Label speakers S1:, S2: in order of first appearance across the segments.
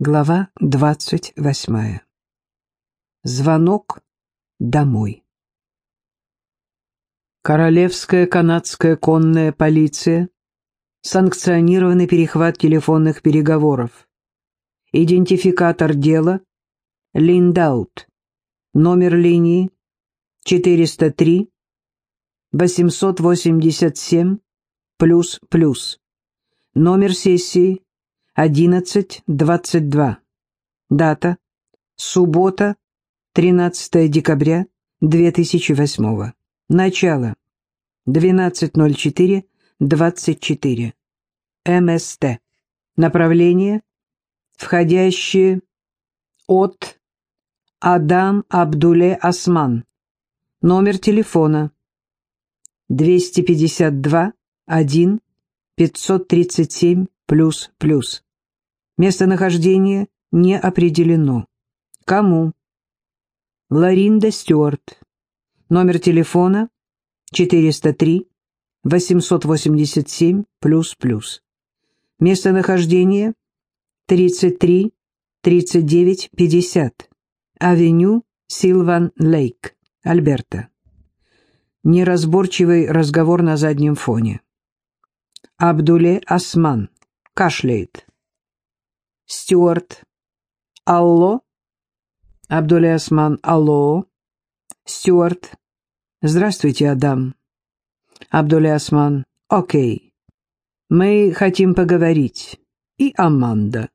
S1: Глава двадцать восьмая. Звонок домой. Королевская канадская конная полиция. Санкционированный перехват телефонных переговоров. Идентификатор дела. Линдаут. Номер линии 403 887 плюс плюс. Номер сессии 11.22. Дата. Суббота, 13 декабря 2008. Начало. 12.04.24. МСТ. Направление. Входящие от Адам Абдуле Осман. Номер телефона. 252 1 537 плюс плюс. Местонахождение не определено. Кому? Ларинда Стюарт. Номер телефона 403 887 плюс плюс. Местонахождение 33 39 50. Авеню Силван Лейк, Альберта. Неразборчивый разговор на заднем фоне. Абдуле Осман кашляет. Стюарт. Алло. Абдуле Осман. Алло. Стюарт. Здравствуйте, Адам. Абдуле Осман. Окей. Мы хотим поговорить. И Аманда.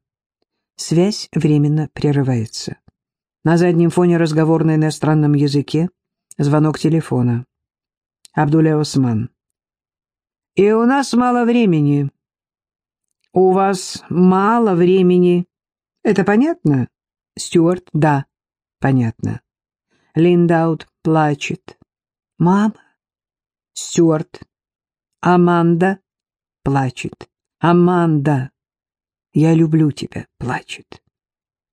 S1: Связь временно прерывается. На заднем фоне разговор на иностранном языке. Звонок телефона. Абдуле Осман. И у нас мало времени. «У вас мало времени. Это понятно?» «Стюарт, да, понятно». Линдаут плачет. «Мама?» «Стюарт». «Аманда?» Плачет. «Аманда, я люблю тебя», плачет.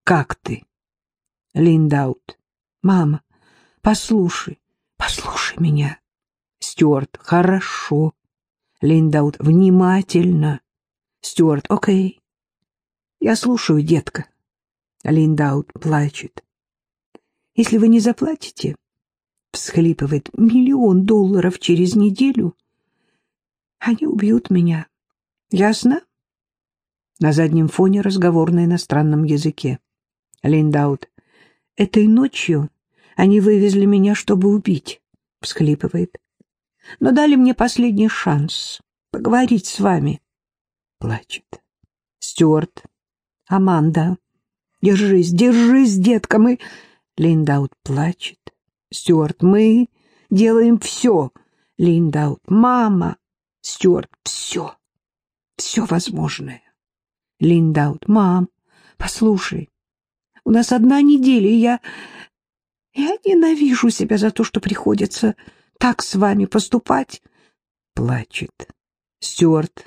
S1: «Как ты?» Линдаут. «Мама, послушай, послушай меня». Стюарт. «Хорошо». Линдаут. «Внимательно». Стюарт, окей. Я слушаю, детка. Линдаут плачет. Если вы не заплатите, всхлипывает, миллион долларов через неделю, они убьют меня. Ясно? На заднем фоне разговор на иностранном языке. Линдаут. Этой ночью они вывезли меня, чтобы убить. Всхлипывает. Но дали мне последний шанс поговорить с вами плачет. Стюарт. Аманда. Держись, держись, детка, мы... Линдаут плачет. Стюарт. Мы делаем все. Линдаут. Мама. Стюарт. Все. Все возможное. Линдаут. Мам, послушай, у нас одна неделя, и я... Я ненавижу себя за то, что приходится так с вами поступать. Плачет. Стюарт.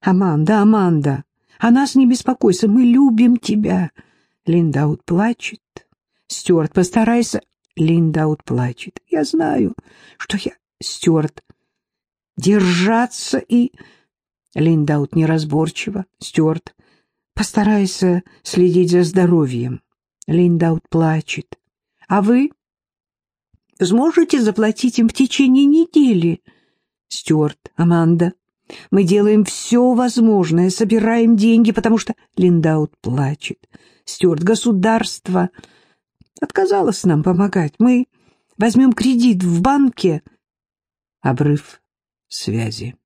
S1: Аманда, Аманда, о нас не беспокойся, мы любим тебя. Линдаут плачет. Стюарт, постарайся. Линдаут плачет. Я знаю, что я... Стюарт, держаться и... Линдаут неразборчиво. Стюарт, постарайся следить за здоровьем. Линдаут плачет. А вы сможете заплатить им в течение недели? Стюарт, Аманда, мы делаем все возможное, собираем деньги, потому что Линдаут плачет. Стюарт, государство отказалось нам помогать. Мы возьмем кредит в банке. Обрыв связи.